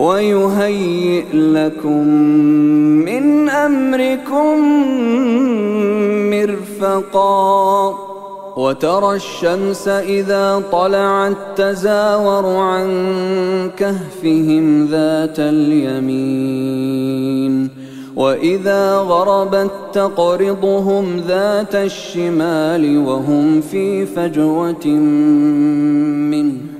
ويهيئ لكم من أمركم مرفقا. وترى الشمس إذا طلعت تزاور عن كهفهم ذات اليمين. وإذا غربت تقرضهم ذات الشمال وهم في فجوة منه.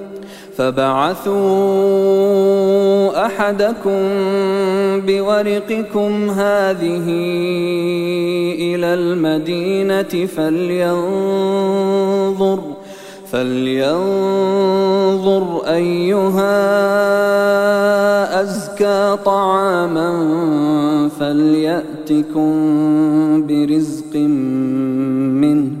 فبعثوا أحدكم بورقكم هذه إلى المدينة فلينظر فلينظر أيها أزكى طعاما فليأتكم برزق منه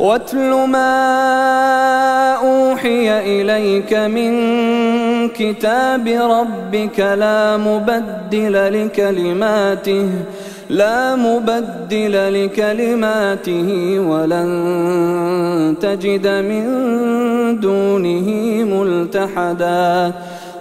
واتل ما أوحي إليك من كتاب ربك لا مبدل لكلماته لا مبدل لكلماته ولن تجد من دونه ملتحدا.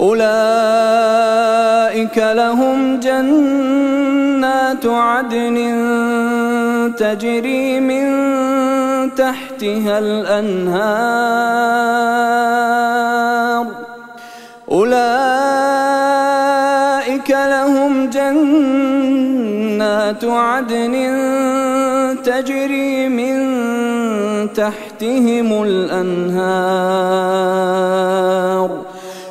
أولئك لهم جنات عدن تجري من تحتها الأنهار. أولئك لهم جنات عدن تجري من تحتهم الأنهار.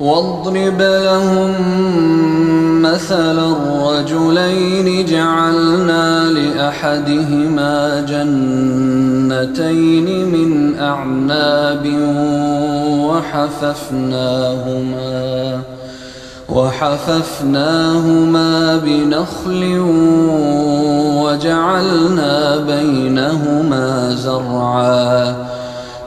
واضرب لهم مثل الرجلين جعلنا لأحدهما جنتين من أعناب وحففناهما وحففناهما بنخل وجعلنا بينهما زرعا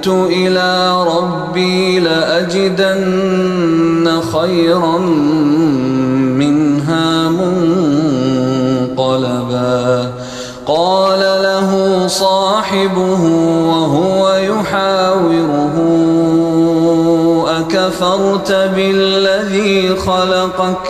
رددت إلى ربي لأجدن خيرا منها منقلبا. قال له صاحبه وهو يحاوره أكفرت بالذي خلقك؟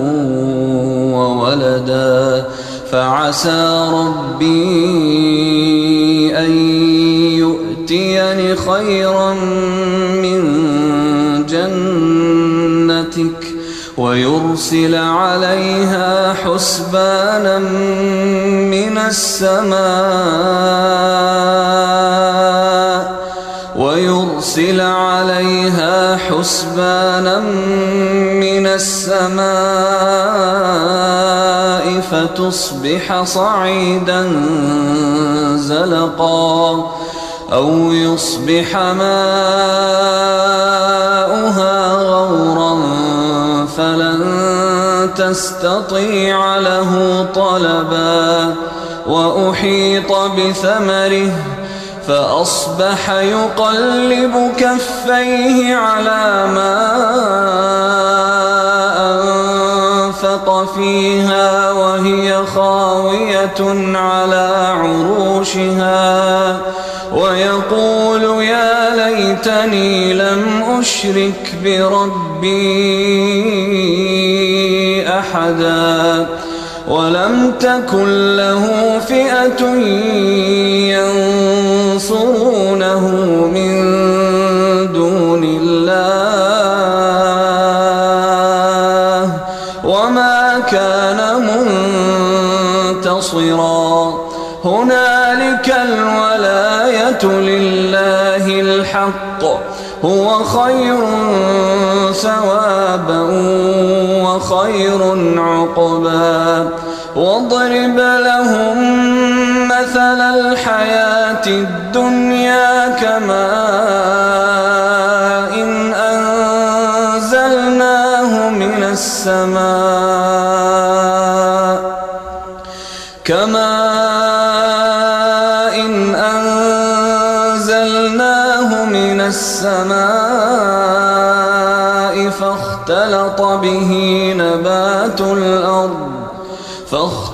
فعسى ربي أن يؤتيني خيرا من جنتك ويرسل عليها حسبانا من السماء ويرسل عليها حسبانا من السماء فتصبح صعيدا زلقا أو يصبح ماؤها غورا فلن تستطيع له طلبا وأحيط بثمره فأصبح يقلب كفيه على ما أنفق فيها وهي خاوية على عروشها ويقول يا ليتني لم أشرك بربي أحدا ولم تكن له فئة ينصرونه من دون الله منتصرا هنالك الولاية لله الحق. هو خير ثوابا وخير عقبا. واضرب لهم مثل الحياة الدنيا كماء إن أنزلناه من السماء.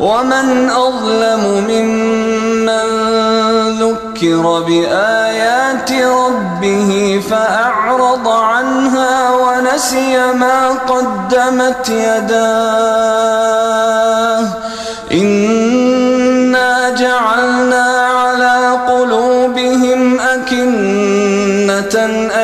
ومن أظلم ممن ذكر بآيات ربه فأعرض عنها ونسي ما قدمت يداه إنا جعلنا على قلوبهم أكنة أن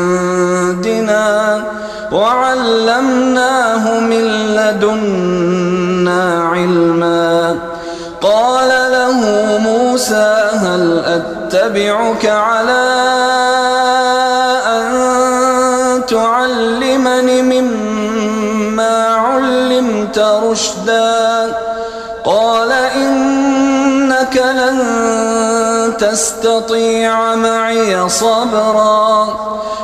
وعلمناه من لدنا علما. قال له موسى هل أتبعك على أن تعلمني مما علمت رشدا؟ قال إنك لن تستطيع معي صبرا.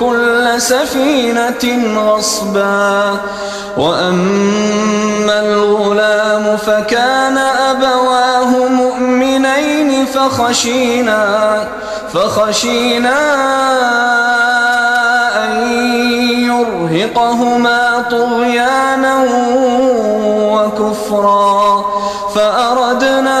كل سفينة غصبا. وأما الغلام فكان أبواه مؤمنين فخشينا فخشينا أن يرهقهما طغيانا وكفرا. فأردنا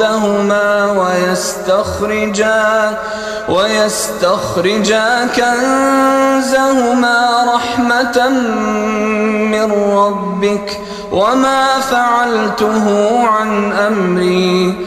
أشدهما ويستخرجا ويستخرجا كنزهما رحمة من ربك وما فعلته عن أمري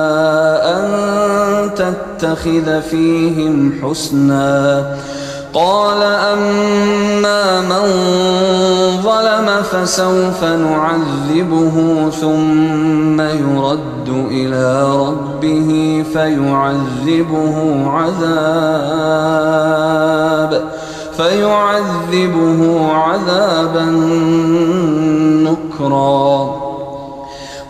تتخذ فيهم حسنا. قال أما من ظلم فسوف نعذبه ثم يرد إلى ربه فيعذبه عذاب فيعذبه عذابا نكرا.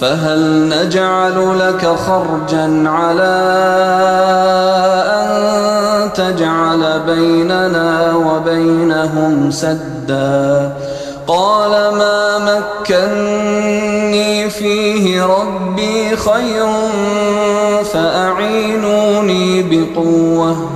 فهل نجعل لك خرجا على أن تجعل بيننا وبينهم سدا؟ قال ما مكني فيه ربي خير فأعينوني بقوة.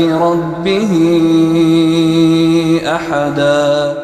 ربه أحداً.